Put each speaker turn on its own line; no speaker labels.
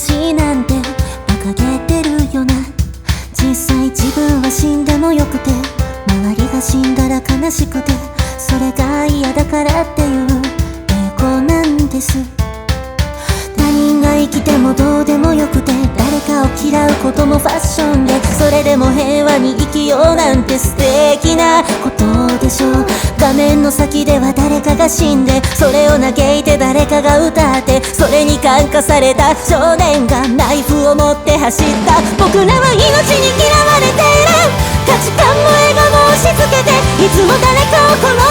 しなんて馬鹿げてるよな。実際自分は死んでもよくて周りが死んだら悲しくてそれが嫌だからっていう栄光なんです。他人が生きてもどうでもよくて誰かを嫌うこともファッションでそれでも平和に生きようなんて素敵なことでしょう。画面の先では誰かが死んでそれを嘆いて誰かが歌ってそれに感化された少年がナイフを持って走った。僕らは命に嫌われている。価値観も笑顔も押し付けていつも誰かを殺